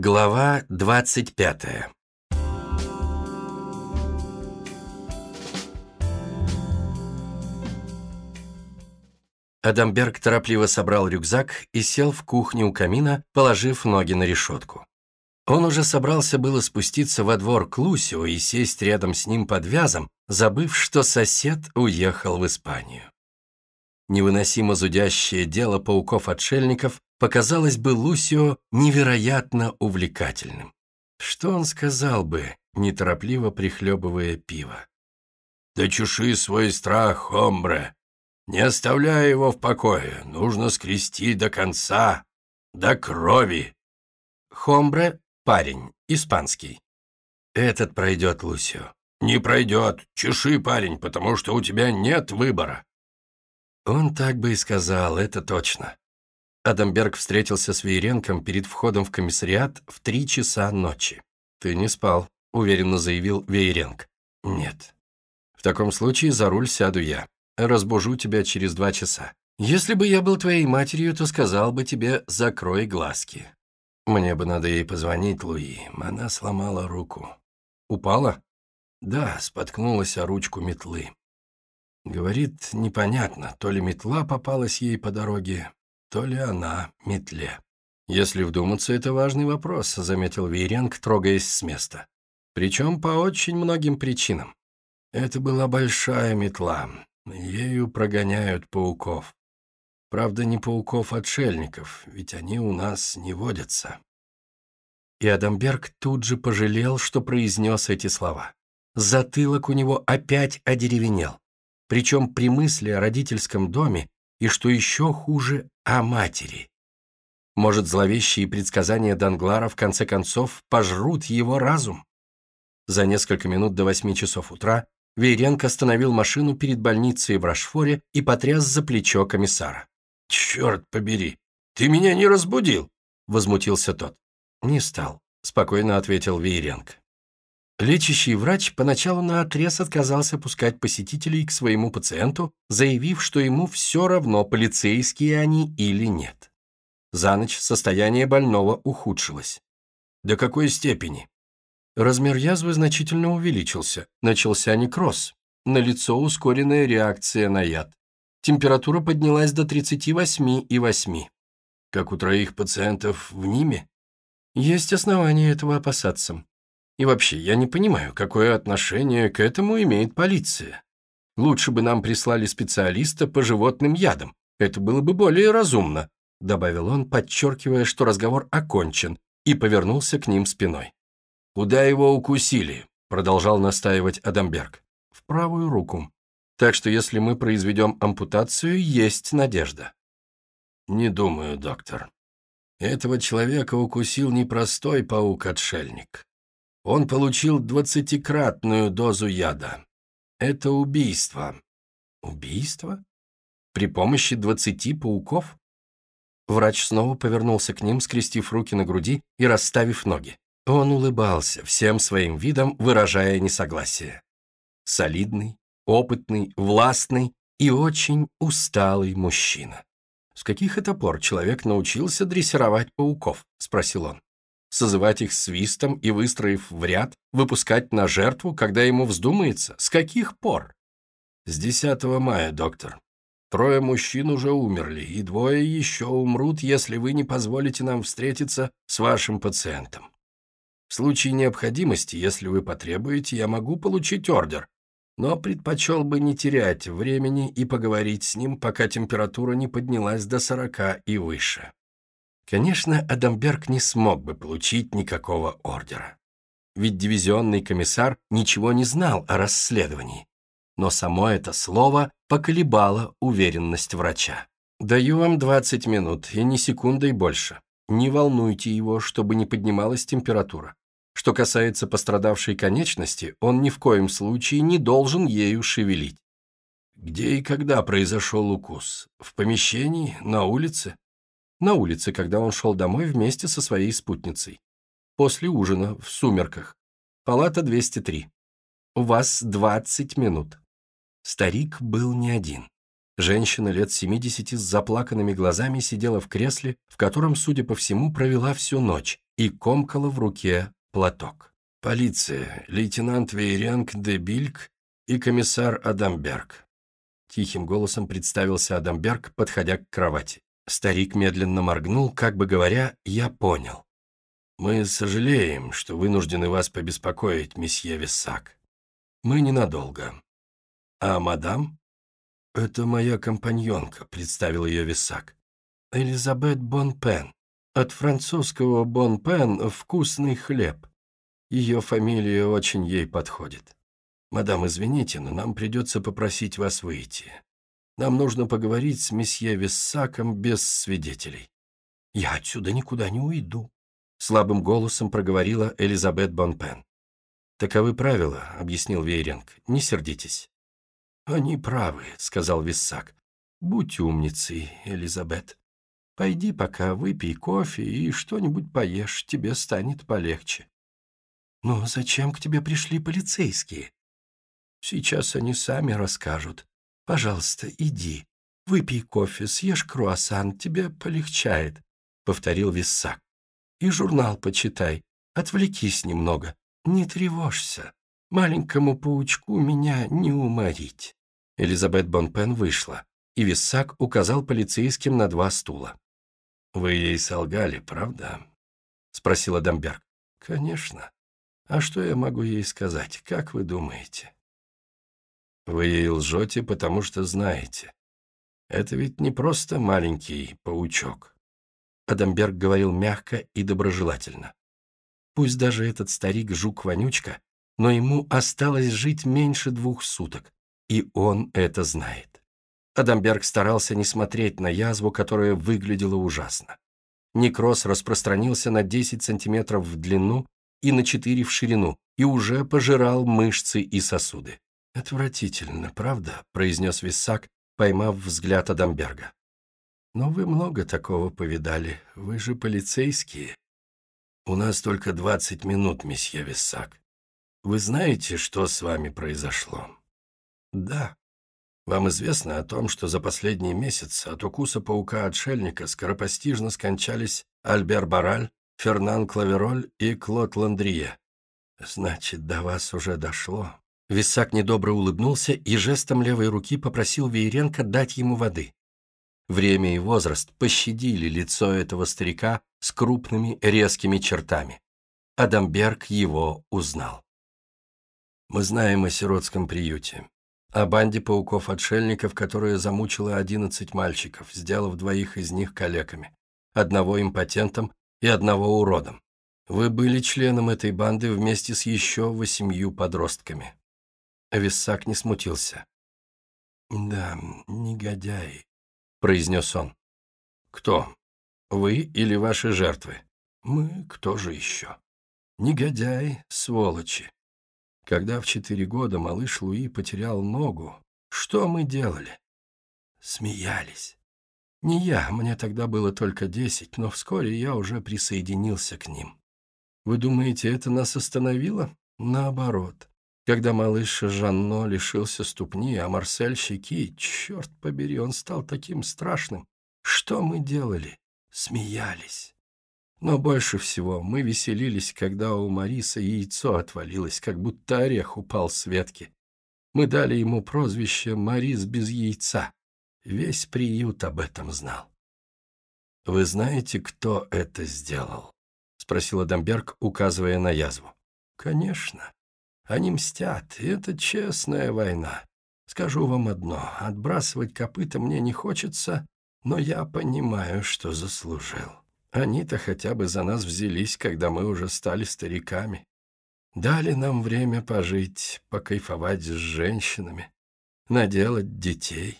Глава 25 Адамберг торопливо собрал рюкзак и сел в кухне у камина, положив ноги на решетку. Он уже собрался было спуститься во двор к Лусио и сесть рядом с ним под вязом, забыв, что сосед уехал в Испанию. Невыносимо зудящее дело пауков-отшельников показалось бы Лусио невероятно увлекательным. Что он сказал бы, неторопливо прихлебывая пиво? «Да чуши свой страх, хомбре! Не оставляй его в покое, нужно скрести до конца, до крови!» Хомбре — парень, испанский. «Этот пройдет, Лусио». «Не пройдет. Чеши, парень, потому что у тебя нет выбора». Он так бы и сказал, это точно. Адамберг встретился с Вееренком перед входом в комиссариат в три часа ночи. «Ты не спал», — уверенно заявил Вееренк. «Нет». «В таком случае за руль сяду я. Разбужу тебя через два часа. Если бы я был твоей матерью, то сказал бы тебе «закрой глазки». Мне бы надо ей позвонить, Луи. Она сломала руку. Упала? Да, споткнулась о ручку метлы. Говорит, непонятно, то ли метла попалась ей по дороге, то ли она метле. Если вдуматься, это важный вопрос, заметил Вейренг, трогаясь с места. Причем по очень многим причинам. Это была большая метла. Ею прогоняют пауков. Правда, не пауков-отшельников, ведь они у нас не водятся. И Адамберг тут же пожалел, что произнес эти слова. Затылок у него опять одеревенел. Причем при мысли о родительском доме и, что еще хуже, о матери. Может, зловещие предсказания Данглара в конце концов пожрут его разум? За несколько минут до восьми часов утра Вейренко остановил машину перед больницей в Рашфоре и потряс за плечо комиссара. «Черт побери! Ты меня не разбудил!» — возмутился тот. «Не стал», — спокойно ответил Вейренко. Лечащий врач поначалу наотрез отказался пускать посетителей к своему пациенту, заявив, что ему все равно, полицейские они или нет. За ночь состояние больного ухудшилось. До какой степени? Размер язвы значительно увеличился, начался некроз, налицо ускоренная реакция на яд. Температура поднялась до 38,8. Как у троих пациентов в Ниме? Есть основания этого опасаться. И вообще, я не понимаю, какое отношение к этому имеет полиция. Лучше бы нам прислали специалиста по животным ядам. Это было бы более разумно», — добавил он, подчеркивая, что разговор окончен, и повернулся к ним спиной. «Куда его укусили?» — продолжал настаивать Адамберг. «В правую руку. Так что если мы произведем ампутацию, есть надежда». «Не думаю, доктор. Этого человека укусил непростой паук-отшельник. Он получил двадцатикратную дозу яда. Это убийство. Убийство? При помощи двадцати пауков? Врач снова повернулся к ним, скрестив руки на груди и расставив ноги. Он улыбался, всем своим видом выражая несогласие. Солидный, опытный, властный и очень усталый мужчина. «С каких это пор человек научился дрессировать пауков?» – спросил он созывать их свистом и, выстроив в ряд, выпускать на жертву, когда ему вздумается? С каких пор? С 10 мая, доктор. Трое мужчин уже умерли, и двое еще умрут, если вы не позволите нам встретиться с вашим пациентом. В случае необходимости, если вы потребуете, я могу получить ордер, но предпочел бы не терять времени и поговорить с ним, пока температура не поднялась до 40 и выше. Конечно, Адамберг не смог бы получить никакого ордера. Ведь дивизионный комиссар ничего не знал о расследовании. Но само это слово поколебало уверенность врача. «Даю вам 20 минут, и ни секундой больше. Не волнуйте его, чтобы не поднималась температура. Что касается пострадавшей конечности, он ни в коем случае не должен ею шевелить. Где и когда произошел укус? В помещении? На улице? На улице, когда он шел домой вместе со своей спутницей. После ужина, в сумерках. Палата 203. У вас 20 минут. Старик был не один. Женщина лет 70 с заплаканными глазами сидела в кресле, в котором, судя по всему, провела всю ночь, и комкала в руке платок. «Полиция, лейтенант Вейренг де Бильк и комиссар Адамберг», Тихим голосом представился Адамберг, подходя к кровати. Старик медленно моргнул, как бы говоря, «Я понял». «Мы сожалеем, что вынуждены вас побеспокоить, месье Виссак. Мы ненадолго. А мадам?» «Это моя компаньонка», — представил ее Виссак. «Элизабет Бонпен. От французского Бонпен — вкусный хлеб. Ее фамилия очень ей подходит. Мадам, извините, но нам придется попросить вас выйти. Нам нужно поговорить с месье Виссаком без свидетелей». «Я отсюда никуда не уйду», — слабым голосом проговорила Элизабет Бонпен. «Таковы правила», — объяснил Вейринг. «Не сердитесь». «Они правы», — сказал Виссак. «Будь умницей, Элизабет. Пойди пока, выпей кофе и что-нибудь поешь, тебе станет полегче». «Но зачем к тебе пришли полицейские?» «Сейчас они сами расскажут. Пожалуйста, иди, выпей кофе, съешь круассан, тебе полегчает», — повторил Виссак. «И журнал почитай, отвлекись немного, не тревожься. Маленькому паучку меня не уморить». Элизабет Бонпен вышла, и Виссак указал полицейским на два стула. «Вы ей солгали, правда?» — спросил Адамберг. «Конечно. А что я могу ей сказать, как вы думаете?» Вы ей лжете, потому что знаете. Это ведь не просто маленький паучок. Адамберг говорил мягко и доброжелательно. Пусть даже этот старик-жук-вонючка, но ему осталось жить меньше двух суток, и он это знает. Адамберг старался не смотреть на язву, которая выглядела ужасно. Некроз распространился на 10 сантиметров в длину и на 4 в ширину, и уже пожирал мышцы и сосуды. «Отвратительно, правда?» — произнес Виссак, поймав взгляд Адамберга. «Но вы много такого повидали. Вы же полицейские». «У нас только двадцать минут, месье Виссак. Вы знаете, что с вами произошло?» «Да. Вам известно о том, что за последний месяц от укуса паука-отшельника скоропостижно скончались Альбер Бараль, Фернан Клавероль и Клод Ландрие. Значит, до вас уже дошло. Висак недобро улыбнулся и жестом левой руки попросил Вееренко дать ему воды. Время и возраст пощадили лицо этого старика с крупными резкими чертами. Адамберг его узнал. Мы знаем о сиротском приюте, о банде пауков-отшельников, которая замучила одиннадцать мальчиков, сделав двоих из них калеками, одного импотентом и одного уродом. Вы были членом этой банды вместе с еще восемью подростками. Виссак не смутился. «Да, негодяй», — произнес он. «Кто? Вы или ваши жертвы?» «Мы кто же еще?» «Негодяй, сволочи. Когда в четыре года малыш Луи потерял ногу, что мы делали?» «Смеялись. Не я, мне тогда было только десять, но вскоре я уже присоединился к ним. Вы думаете, это нас остановило? Наоборот. Когда малыш Жанно лишился ступни, а Марсель щеки, черт побери, он стал таким страшным. Что мы делали? Смеялись. Но больше всего мы веселились, когда у Мариса яйцо отвалилось, как будто орех упал с ветки. Мы дали ему прозвище «Марис без яйца». Весь приют об этом знал. «Вы знаете, кто это сделал?» — спросил Адамберг, указывая на язву. «Конечно. Они мстят, и это честная война. Скажу вам одно, отбрасывать копыта мне не хочется, но я понимаю, что заслужил. Они-то хотя бы за нас взялись, когда мы уже стали стариками. Дали нам время пожить, покайфовать с женщинами, наделать детей.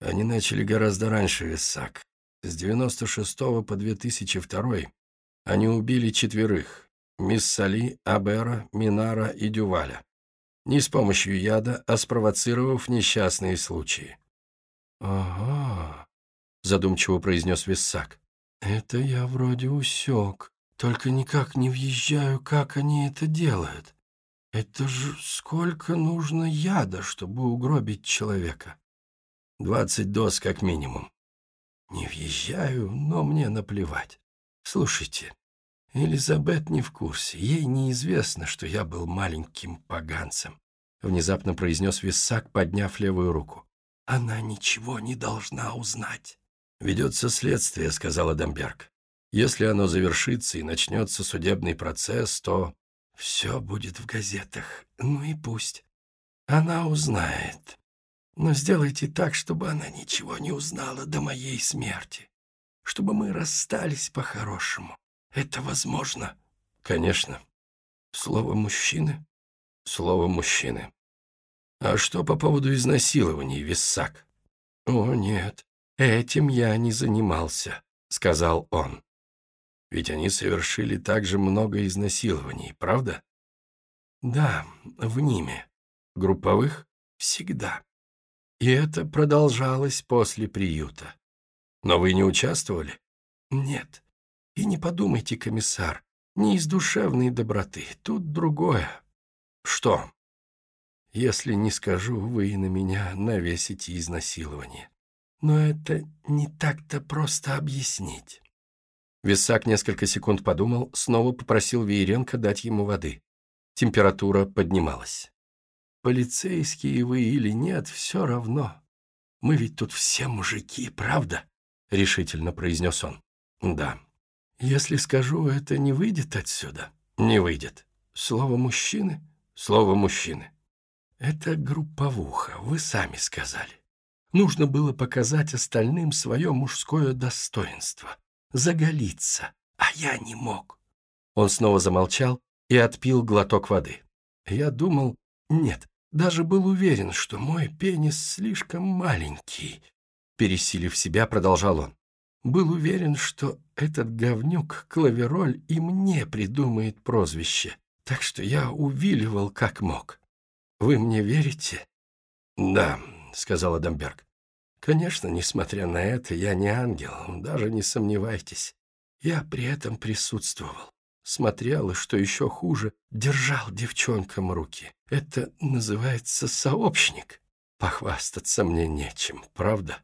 Они начали гораздо раньше Висак. С 96 по 2002 они убили четверых, мисс Сали, Абера, Минара и Дюваля. Не с помощью яда, а спровоцировав несчастные случаи. «Ага», — задумчиво произнес Виссак. «Это я вроде усек, только никак не въезжаю, как они это делают. Это же сколько нужно яда, чтобы угробить человека? Двадцать доз как минимум. Не въезжаю, но мне наплевать. Слушайте, Элизабет не в курсе. Ей неизвестно, что я был маленьким поганцем. Внезапно произнес Виссак, подняв левую руку. Она ничего не должна узнать. «Ведется следствие», — сказал Адамберг. «Если оно завершится и начнется судебный процесс, то все будет в газетах. Ну и пусть. Она узнает. Но сделайте так, чтобы она ничего не узнала до моей смерти. Чтобы мы расстались по-хорошему. Это возможно?» «Конечно. Слово мужчины?» «Слово мужчины. А что по поводу изнасилований, Виссак?» «О, нет, этим я не занимался», — сказал он. «Ведь они совершили также много изнасилований, правда?» «Да, в ними. Групповых? Всегда. И это продолжалось после приюта. Но вы не участвовали?» «Нет. И не подумайте, комиссар, не из душевной доброты, тут другое». «Что?» Если не скажу, вы и на меня навесите изнасилование. Но это не так-то просто объяснить». Висак несколько секунд подумал, снова попросил Вееренко дать ему воды. Температура поднималась. «Полицейские вы или нет, все равно. Мы ведь тут все мужики, правда?» — решительно произнес он. «Да. Если скажу, это не выйдет отсюда?» «Не выйдет. Слово мужчины? Слово мужчины. «Это групповуха, вы сами сказали. Нужно было показать остальным свое мужское достоинство, заголиться, а я не мог». Он снова замолчал и отпил глоток воды. Я думал, нет, даже был уверен, что мой пенис слишком маленький. Пересилив себя, продолжал он. Был уверен, что этот говнюк Клавероль и мне придумает прозвище, так что я увиливал как мог. Вы мне верите?» «Да», — сказал Адамберг. «Конечно, несмотря на это, я не ангел, даже не сомневайтесь. Я при этом присутствовал. Смотрел и, что еще хуже, держал девчонкам руки. Это называется сообщник. Похвастаться мне нечем, правда?»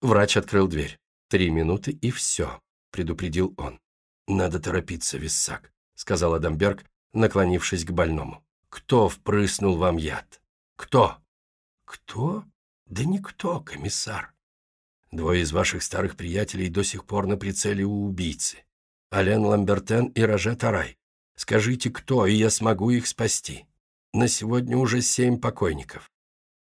Врач открыл дверь. «Три минуты и все», — предупредил он. «Надо торопиться, Виссак», — сказал Адамберг, наклонившись к больному. Кто впрыснул вам яд? Кто? Кто? Да никто, комиссар. Двое из ваших старых приятелей до сих пор на прицеле у убийцы. Ален Ламбертен и Роже Тарай. Скажите, кто, и я смогу их спасти. На сегодня уже семь покойников.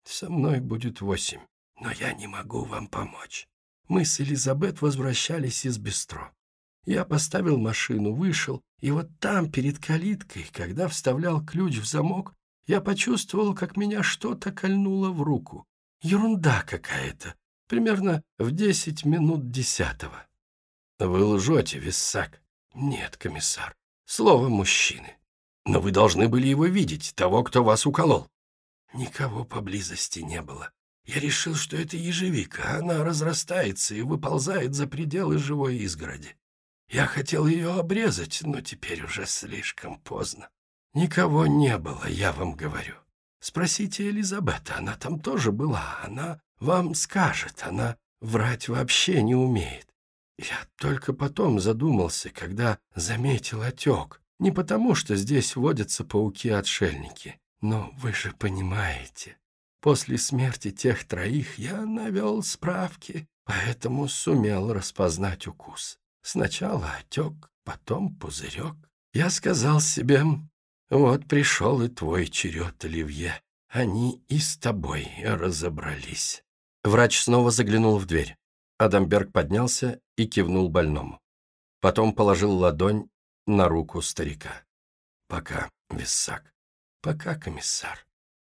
Со мной будет восемь, но я не могу вам помочь. Мы с Элизабет возвращались из Бестро. Я поставил машину, вышел, и вот там, перед калиткой, когда вставлял ключ в замок, я почувствовал, как меня что-то кольнуло в руку. Ерунда какая-то. Примерно в десять минут десятого. Вы лжете, Виссак. Нет, комиссар. Слово мужчины. Но вы должны были его видеть, того, кто вас уколол. Никого поблизости не было. Я решил, что это ежевика. Она разрастается и выползает за пределы живой изгороди. Я хотел ее обрезать, но теперь уже слишком поздно. Никого не было, я вам говорю. Спросите Элизабета, она там тоже была. Она вам скажет, она врать вообще не умеет. Я только потом задумался, когда заметил отек. Не потому, что здесь водятся пауки-отшельники. Но вы же понимаете, после смерти тех троих я навел справки, поэтому сумел распознать укус. Сначала отек, потом пузырек. Я сказал себе, вот пришел и твой черед, Оливье. Они и с тобой разобрались. Врач снова заглянул в дверь. Адамберг поднялся и кивнул больному. Потом положил ладонь на руку старика. «Пока, Виссак. Пока, комиссар.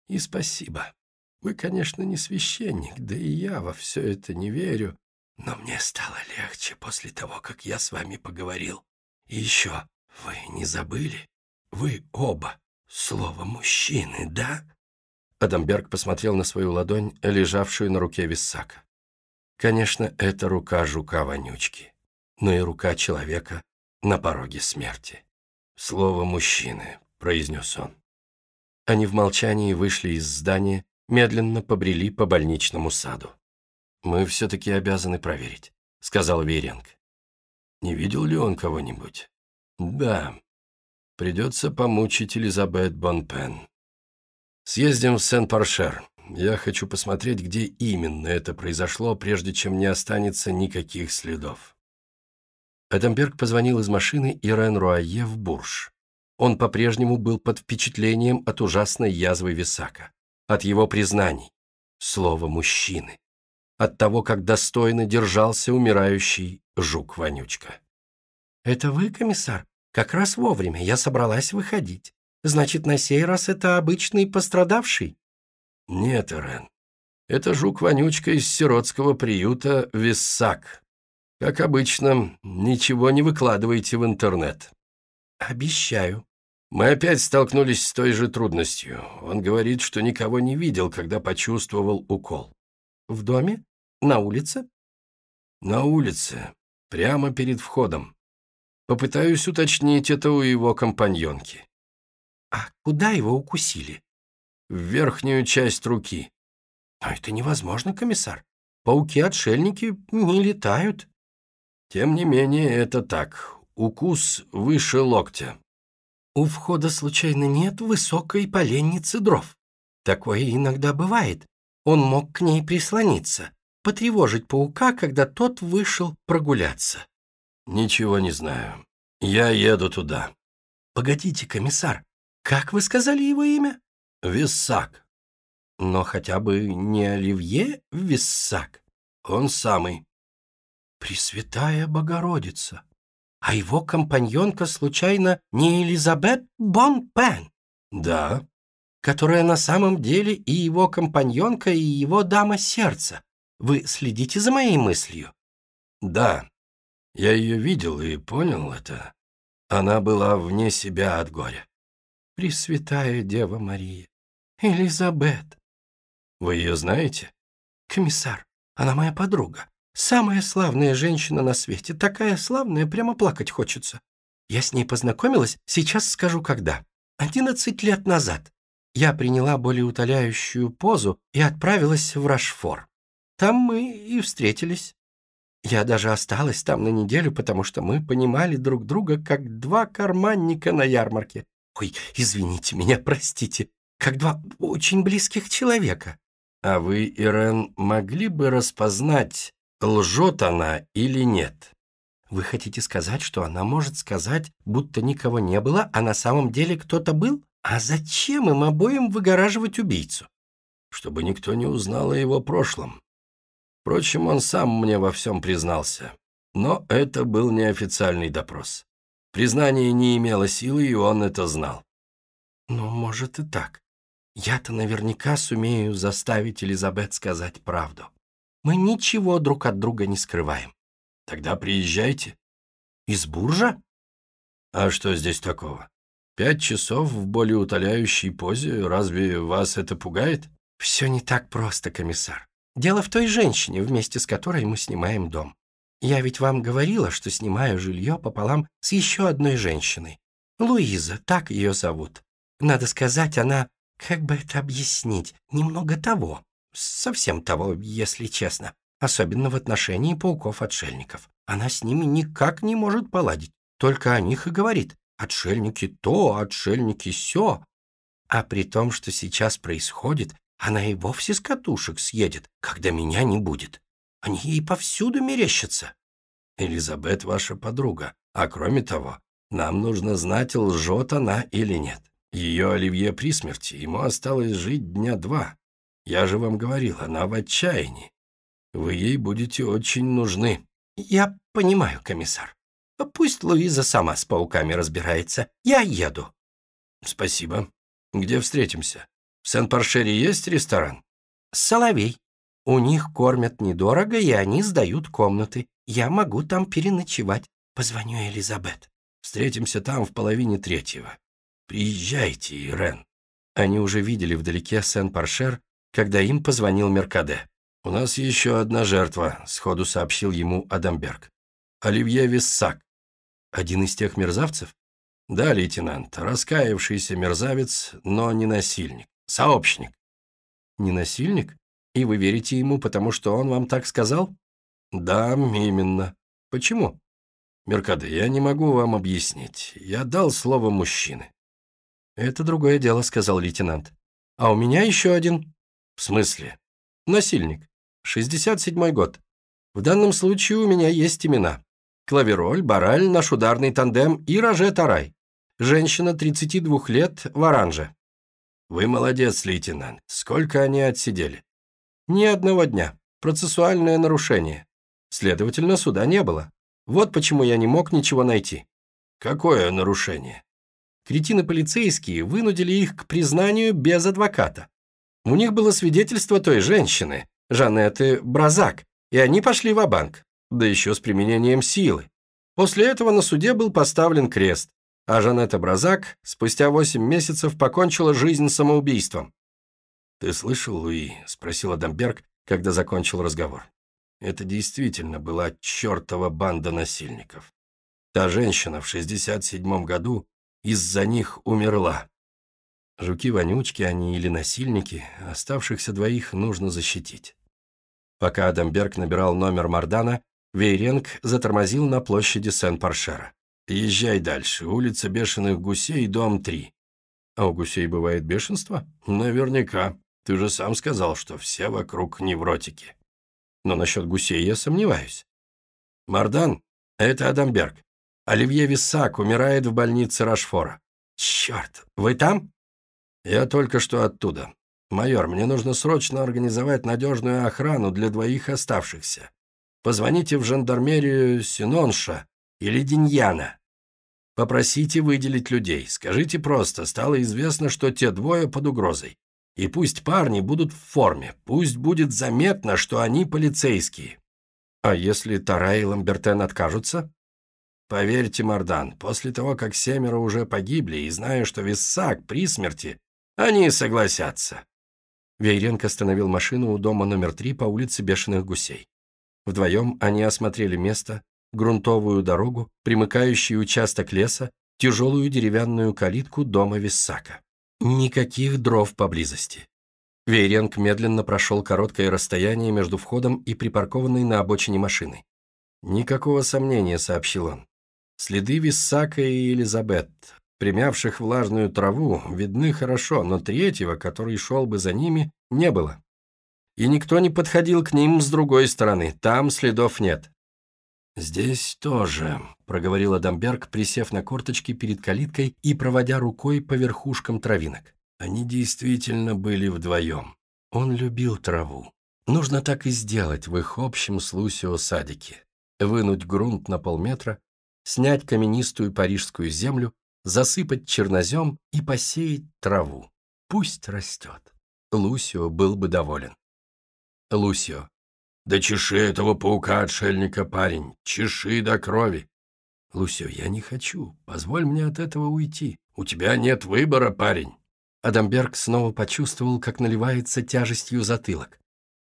И спасибо. Вы, конечно, не священник, да и я во все это не верю, но мне стало легче после того, как я с вами поговорил. И еще, вы не забыли? Вы оба слово «мужчины», да?» Адамберг посмотрел на свою ладонь, лежавшую на руке Виссака. Конечно, это рука жука-вонючки, но и рука человека на пороге смерти. «Слово «мужчины», — произнес он. Они в молчании вышли из здания, медленно побрели по больничному саду. «Мы все-таки обязаны проверить», — сказал Вейренко. «Не видел ли он кого-нибудь?» Да, придется помучить Элизабет Бонпен. Съездим в Сен-Паршер. Я хочу посмотреть, где именно это произошло, прежде чем не останется никаких следов. Эдамберг позвонил из машины Ирен Руае в Бурж. Он по-прежнему был под впечатлением от ужасной язвы Висака, от его признаний, слова мужчины, от того, как достойно держался умирающий жук-вонючка. «Это вы, комиссар? Как раз вовремя. Я собралась выходить. Значит, на сей раз это обычный пострадавший?» «Нет, Ирен. Это жук-вонючка из сиротского приюта Виссак. Как обычно, ничего не выкладывайте в интернет». «Обещаю». Мы опять столкнулись с той же трудностью. Он говорит, что никого не видел, когда почувствовал укол. «В доме? На улице?» «На улице. Прямо перед входом. Попытаюсь уточнить это у его компаньонки. А куда его укусили? В верхнюю часть руки. Но это невозможно, комиссар. Пауки-отшельники не летают. Тем не менее, это так. Укус выше локтя. У входа случайно нет высокой поленницы дров. Такое иногда бывает. Он мог к ней прислониться, потревожить паука, когда тот вышел прогуляться. «Ничего не знаю. Я еду туда». «Погодите, комиссар, как вы сказали его имя?» «Виссак». «Но хотя бы не Оливье Виссак. Он самый». «Пресвятая Богородица! А его компаньонка, случайно, не Элизабет Бонпен?» «Да». «Которая на самом деле и его компаньонка, и его дама сердца. Вы следите за моей мыслью?» «Да», я ее видел и понял это. Она была вне себя от горя. Пресвятая Дева Мария. Элизабет. Вы ее знаете? Комиссар. Она моя подруга. Самая славная женщина на свете. Такая славная, прямо плакать хочется. Я с ней познакомилась, сейчас скажу когда. Одиннадцать лет назад. Я приняла болеутоляющую позу и отправилась в Рашфор. Там мы и встретились. Я даже осталась там на неделю, потому что мы понимали друг друга как два карманника на ярмарке. Ой, извините меня, простите, как два очень близких человека. А вы, Ирен, могли бы распознать, лжет она или нет? Вы хотите сказать, что она может сказать, будто никого не было, а на самом деле кто-то был? А зачем им обоим выгораживать убийцу? Чтобы никто не узнал о его прошлом. Впрочем, он сам мне во всем признался. Но это был неофициальный допрос. Признание не имело силы, и он это знал. «Ну, может и так. Я-то наверняка сумею заставить Элизабет сказать правду. Мы ничего друг от друга не скрываем. Тогда приезжайте». «Из Буржа?» «А что здесь такого? Пять часов в более утоляющей позе, разве вас это пугает?» «Все не так просто, комиссар. Дело в той женщине, вместе с которой мы снимаем дом. Я ведь вам говорила, что снимаю жилье пополам с еще одной женщиной. Луиза, так ее зовут. Надо сказать, она, как бы это объяснить, немного того. Совсем того, если честно. Особенно в отношении пауков-отшельников. Она с ними никак не может поладить. Только о них и говорит. Отшельники то, отшельники сё. А при том, что сейчас происходит, она и вовсе с катушек съедет, когда меня не будет. Они ей повсюду мерещатся. Элизабет ваша подруга, а кроме того, нам нужно знать, лжет она или нет. Ее Оливье при смерти, ему осталось жить дня два. Я же вам говорил, она в отчаянии. Вы ей будете очень нужны. Я понимаю, комиссар. Пусть Луиза сама с пауками разбирается. Я еду. Спасибо. Где встретимся? В Сен-Паршере есть ресторан? Соловей. У них кормят недорого, и они сдают комнаты. Я могу там переночевать. Позвоню Элизабет. Встретимся там в половине третьего. Приезжайте, Ирен. Они уже видели вдалеке Сен-Паршер, когда им позвонил Меркаде. «У нас еще одна жертва», — сходу сообщил ему Адамберг. «Оливье Виссак». «Один из тех мерзавцев?» «Да, лейтенант, раскаявшийся мерзавец, но не насильник. Сообщник. Не насильник? И вы верите ему, потому что он вам так сказал? Да, именно. Почему? Меркаде, я не могу вам объяснить. Я дал слово мужчины». «Это другое дело», — сказал лейтенант. «А у меня еще один». «В смысле?» «Насильник. 67-й год. В данном случае у меня есть имена. Клавероль, Бараль, наш ударный тандем и Роже Тарай. Женщина 32 лет в оранже». «Вы молодец, лейтенант. Сколько они отсидели?» «Ни одного дня. Процессуальное нарушение. Следовательно, суда не было. Вот почему я не мог ничего найти». «Какое нарушение?» Кретины полицейские вынудили их к признанию без адвоката. У них было свидетельство той женщины, Жанетты Бразак, и они пошли в банк да еще с применением силы. После этого на суде был поставлен крест, а Жанетта Бразак спустя 8 месяцев покончила жизнь самоубийством. «Ты слышал, Луи?» – спросил Адамберг, когда закончил разговор. Это действительно была чертова банда насильников. Та женщина в 67-м году из-за них умерла. Жуки-вонючки они или насильники, оставшихся двоих нужно защитить. Пока Адамберг набирал номер Мардана, Вейренг затормозил на площади Сен-Паршера. «Езжай дальше, улица Бешеных Гусей, дом 3». «А у гусей бывает бешенство?» «Наверняка. Ты же сам сказал, что все вокруг невротики». «Но насчет гусей я сомневаюсь». «Мардан, это Адамберг. Оливье Виссак умирает в больнице Рашфора». «Черт, вы там?» «Я только что оттуда. «Майор, мне нужно срочно организовать надежную охрану для двоих оставшихся. Позвоните в жандармерию Синонша или Диньяна. Попросите выделить людей. Скажите просто, стало известно, что те двое под угрозой. И пусть парни будут в форме, пусть будет заметно, что они полицейские. А если Тара и Ламбертен откажутся? Поверьте, Мардан, после того, как семеро уже погибли, и зная, что Виссак при смерти, они согласятся. Вейренко остановил машину у дома номер три по улице Бешеных Гусей. Вдвоем они осмотрели место, грунтовую дорогу, примыкающий участок леса, тяжелую деревянную калитку дома Виссака. Никаких дров поблизости. Вейренг медленно прошел короткое расстояние между входом и припаркованной на обочине машиной. «Никакого сомнения», — сообщил он. «Следы Виссака и Элизабет, примявших влажную траву, видны хорошо, но третьего, который шел бы за ними, не было. И никто не подходил к ним с другой стороны, там следов нет. «Здесь тоже», — проговорил Адамберг, присев на корточки перед калиткой и проводя рукой по верхушкам травинок. Они действительно были вдвоем. Он любил траву. Нужно так и сделать в их общем с Лусио садике. Вынуть грунт на полметра, снять каменистую парижскую землю засыпать чернозем и посеять траву. Пусть растет. Лусио был бы доволен. Лусио. «Да чеши этого паука-отшельника, парень, чеши до крови!» «Лусио, я не хочу. Позволь мне от этого уйти. У тебя нет выбора, парень!» Адамберг снова почувствовал, как наливается тяжестью затылок,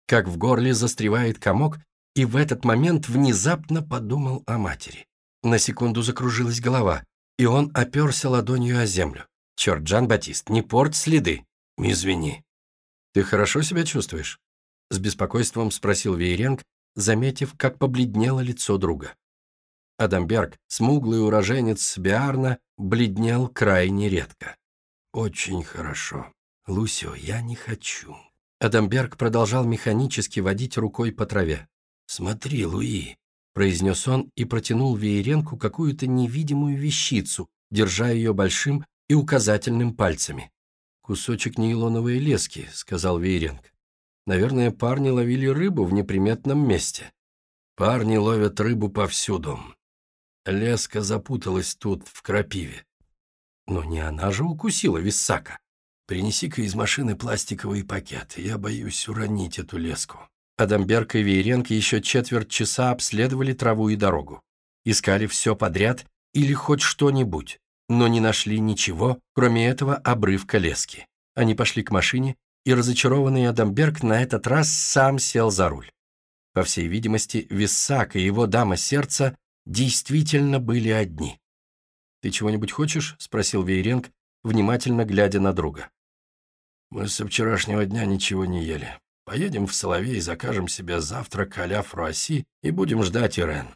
как в горле застревает комок, и в этот момент внезапно подумал о матери. На секунду закружилась голова и он оперся ладонью о землю. «Черт, Джан-Батист, не порть следы!» «Извини». «Ты хорошо себя чувствуешь?» С беспокойством спросил Вейренг, заметив, как побледнело лицо друга. Адамберг, смуглый уроженец Биарна, бледнел крайне редко. «Очень хорошо. Лусио, я не хочу». Адамберг продолжал механически водить рукой по траве. «Смотри, Луи, произнес он и протянул Вееренку какую-то невидимую вещицу, держа ее большим и указательным пальцами. «Кусочек нейлоновой лески», — сказал Вееренг. «Наверное, парни ловили рыбу в неприметном месте». «Парни ловят рыбу повсюду. Леска запуталась тут, в крапиве». «Но не она же укусила Виссака. Принеси-ка из машины пластиковый пакет, я боюсь уронить эту леску». Адамберг и Вееренко еще четверть часа обследовали траву и дорогу. Искали все подряд или хоть что-нибудь, но не нашли ничего, кроме этого обрывка лески. Они пошли к машине, и разочарованный Адамберг на этот раз сам сел за руль. По всей видимости, Виссак и его дама сердца действительно были одни. «Ты чего-нибудь хочешь?» — спросил Вейренг, внимательно глядя на друга. «Мы со вчерашнего дня ничего не ели. Поедем в Соловей, закажем себе завтрак а-ля фруасси и будем ждать Ирен.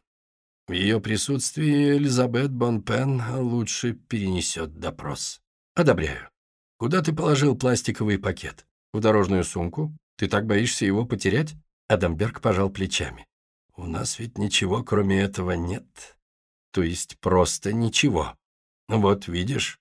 В ее присутствии Элизабет Бонпен лучше перенесет допрос. Одобряю. Куда ты положил пластиковый пакет? В дорожную сумку? Ты так боишься его потерять? Адамберг пожал плечами. У нас ведь ничего, кроме этого, нет. То есть просто ничего. Вот видишь,